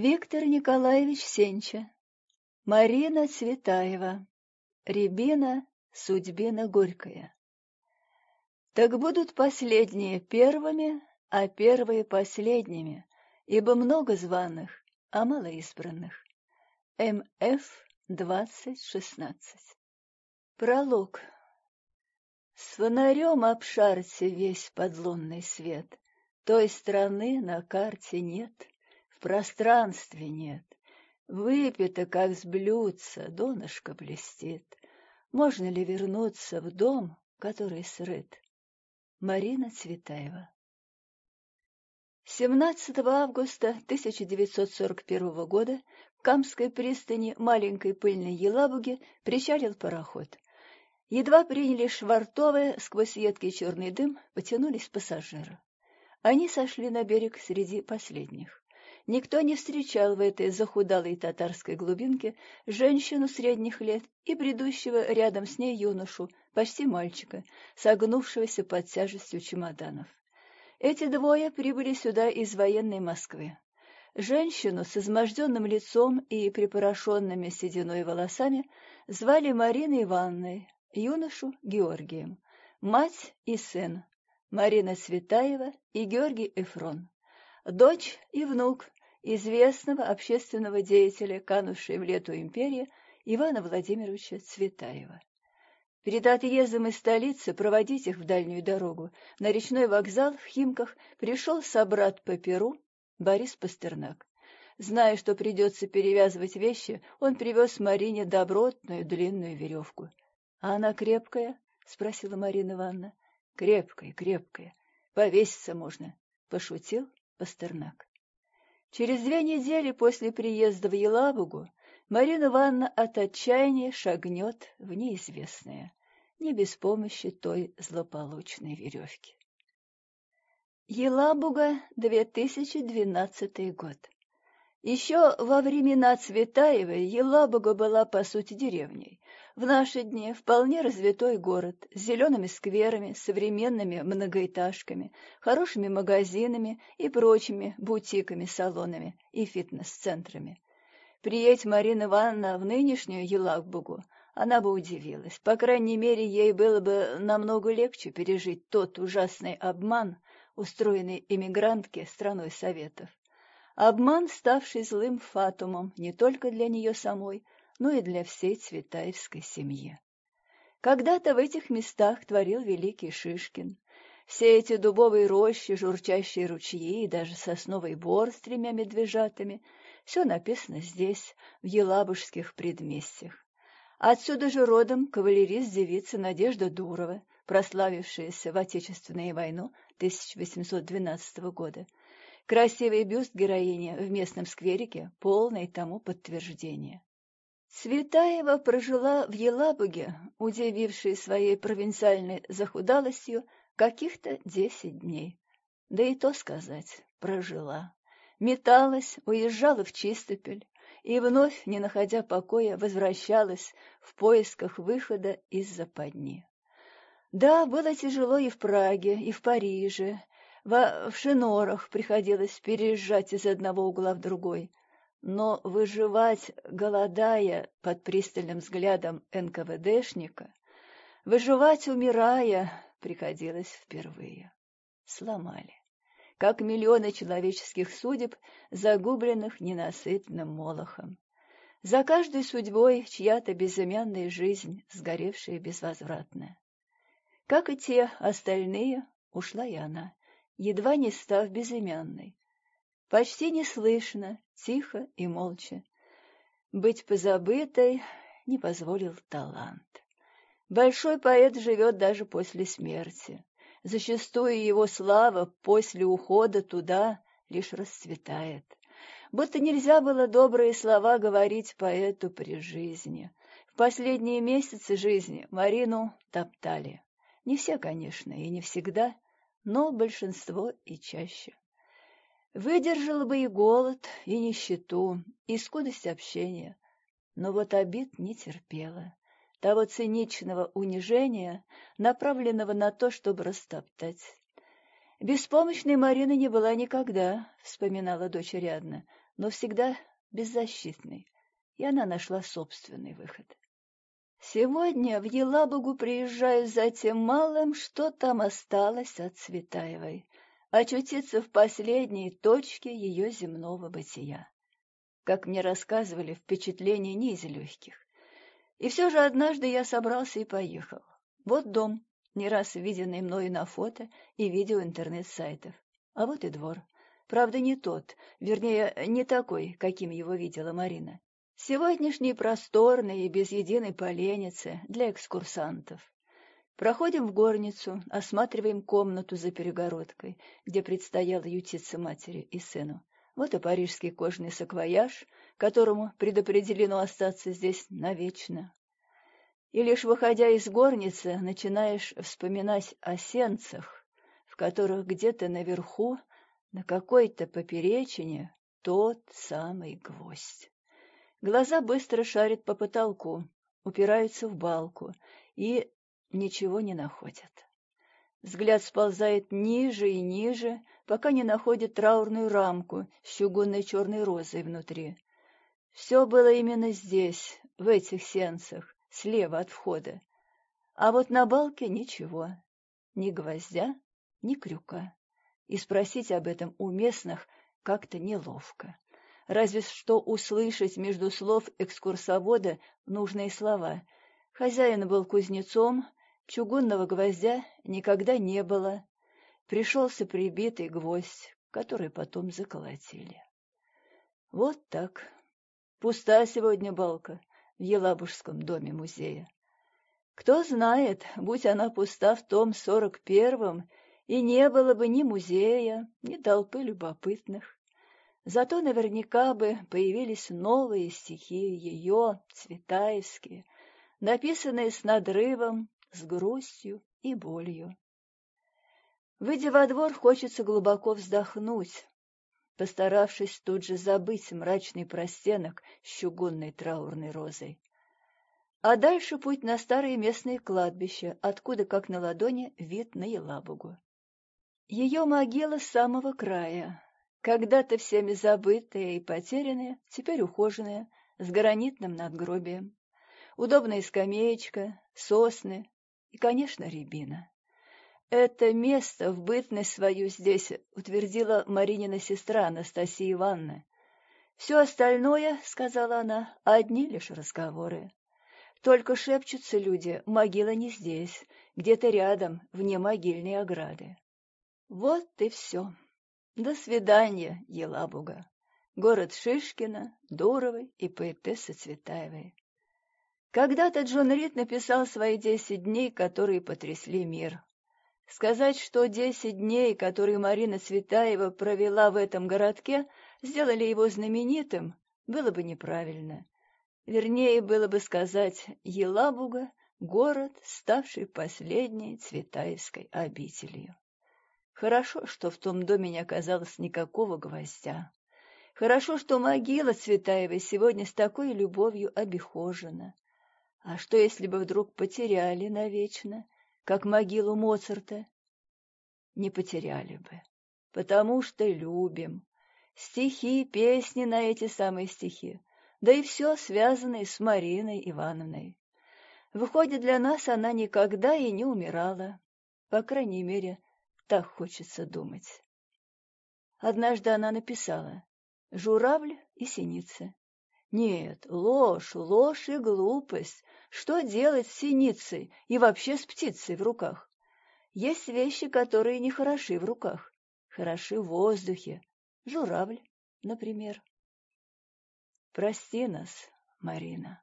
Виктор Николаевич Сенча, Марина Цветаева, Рябина Судьбина Горькая. Так будут последние первыми, а первые последними, ибо много званых, а мало избранных. М.Ф. 2016 Пролог С фонарем обшарьте весь подлунный свет, Той страны на карте нет, пространстве нет. Выпито, как с блюдца, донышко блестит. Можно ли вернуться в дом, который срыт? Марина Цветаева 17 августа 1941 года в Камской пристани маленькой пыльной Елабуги причалил пароход. Едва приняли швартовые, сквозь едкий черный дым потянулись пассажиры. Они сошли на берег среди последних. Никто не встречал в этой захудалой татарской глубинке женщину средних лет и бредущего рядом с ней юношу, почти мальчика, согнувшегося под тяжестью чемоданов. Эти двое прибыли сюда из военной Москвы. Женщину с изможденным лицом и припорошенными сединой волосами звали Мариной Ивановной, юношу — Георгием, мать и сын — Марина Цветаева и Георгий Эфрон, дочь и внук известного общественного деятеля, канувшей в лету империи, Ивана Владимировича Цветаева. Перед отъездом из столицы проводить их в дальнюю дорогу на речной вокзал в Химках пришел собрат по Перу Борис Пастернак. Зная, что придется перевязывать вещи, он привез Марине добротную длинную веревку. — А она крепкая? — спросила Марина Ивановна. — Крепкая, крепкая. Повеситься можно, — пошутил Пастернак. Через две недели после приезда в Елабугу Марина Ивановна от отчаяния шагнет в неизвестное, не без помощи той злополучной веревки. Елабуга, 2012 год. Еще во времена Цветаевой Елабуга была, по сути, деревней. В наши дни вполне развитой город с зелеными скверами, современными многоэтажками, хорошими магазинами и прочими бутиками-салонами и фитнес-центрами. Приедь Марина Ивановна в нынешнюю Елабугу, она бы удивилась. По крайней мере, ей было бы намного легче пережить тот ужасный обман, устроенный эмигрантке страной Советов. Обман, ставший злым фатумом не только для нее самой, но и для всей Цветаевской семьи. Когда-то в этих местах творил великий Шишкин. Все эти дубовые рощи, журчащие ручьи и даже сосновый бор с тремя медвежатами — все написано здесь, в елабужских предместьях. Отсюда же родом кавалерист-девица Надежда Дурова, прославившаяся в Отечественную войну 1812 года. Красивый бюст героини в местном скверике — полное тому подтверждение. Цветаева прожила в Елабуге, удивившей своей провинциальной захудалостью, каких-то десять дней. Да и то сказать, прожила металась, уезжала в Чистопель и вновь, не находя покоя, возвращалась в поисках выхода из западни. Да, было тяжело и в Праге, и в Париже, в, в Шинорах приходилось переезжать из одного угла в другой, но выживать, голодая под пристальным взглядом НКВДшника, выживать, умирая, приходилось впервые. Сломали как миллионы человеческих судеб, загубленных ненасытным молохом. За каждой судьбой чья-то безымянная жизнь, сгоревшая безвозвратно. Как и те остальные, ушла и она, едва не став безымянной. Почти неслышно, тихо и молча. Быть позабытой не позволил талант. Большой поэт живет даже после смерти. Зачастую его слава после ухода туда лишь расцветает. Будто нельзя было добрые слова говорить поэту при жизни. В последние месяцы жизни Марину топтали. Не все, конечно, и не всегда, но большинство и чаще. Выдержала бы и голод, и нищету, и скудость общения, но вот обид не терпела того циничного унижения, направленного на то, чтобы растоптать. Беспомощной Марина не была никогда, вспоминала дочь Рядна, но всегда беззащитной, и она нашла собственный выход. Сегодня в Елабугу приезжаю за тем малым, что там осталось от Цветаевой, очутиться в последней точке ее земного бытия. Как мне рассказывали, впечатление не из легких. И все же однажды я собрался и поехал. Вот дом, не раз виденный мною на фото и видео интернет-сайтов. А вот и двор. Правда, не тот, вернее, не такой, каким его видела Марина. Сегодняшний просторный и без единой поленницы для экскурсантов. Проходим в горницу, осматриваем комнату за перегородкой, где предстояло ютиться матери и сыну. Вот и парижский кожаный саквояж, которому предопределено остаться здесь навечно. И лишь выходя из горницы, начинаешь вспоминать о сенцах, в которых где-то наверху, на какой-то поперечине, тот самый гвоздь. Глаза быстро шарят по потолку, упираются в балку и ничего не находят. Взгляд сползает ниже и ниже, пока не находит траурную рамку с чугунной черной розой внутри. Все было именно здесь, в этих сенцах, слева от входа. А вот на балке ничего, ни гвоздя, ни крюка. И спросить об этом у местных как-то неловко разве что услышать между слов экскурсовода нужные слова. Хозяин был кузнецом, чугунного гвоздя никогда не было. Пришелся прибитый гвоздь, который потом заколотили. Вот так. Пуста сегодня балка в Елабужском доме музея. Кто знает, будь она пуста в том сорок первом, и не было бы ни музея, ни толпы любопытных. Зато наверняка бы появились новые стихи ее, цветаевские, написанные с надрывом, с грустью и болью. Выйдя во двор, хочется глубоко вздохнуть, постаравшись тут же забыть мрачный простенок с чугунной траурной розой. А дальше путь на старые местные кладбища, откуда, как на ладони, вид на Елабугу. Ее могила с самого края, когда-то всеми забытые и потерянные, теперь ухоженные, с гранитным надгробием. Удобная скамеечка, сосны и, конечно, рябина. Это место в бытность свою здесь утвердила Маринина сестра Анастасия Ивановна. Все остальное, — сказала она, — одни лишь разговоры. Только шепчутся люди, могила не здесь, где-то рядом, вне могильной ограды. Вот и все. До свидания, Елабуга. Город Шишкина, Дуровой и поэтессы Цветаевой. Когда-то Джон Рид написал свои десять дней, которые потрясли мир. Сказать, что десять дней, которые Марина Цветаева провела в этом городке, сделали его знаменитым, было бы неправильно. Вернее, было бы сказать Елабуга — город, ставший последней Цветаевской обителью. Хорошо, что в том доме не оказалось никакого гвоздя. Хорошо, что могила Цветаевой сегодня с такой любовью обихожена. А что, если бы вдруг потеряли навечно, как могилу Моцарта? Не потеряли бы, потому что любим. Стихи, песни на эти самые стихи, да и все связанное с Мариной Ивановной. Выходит, для нас она никогда и не умирала, по крайней мере, так хочется думать. Однажды она написала «Журавль и синица». Нет, ложь, ложь и глупость. Что делать с синицей и вообще с птицей в руках? Есть вещи, которые не хороши в руках, хороши в воздухе. Журавль, например. Прости нас, Марина.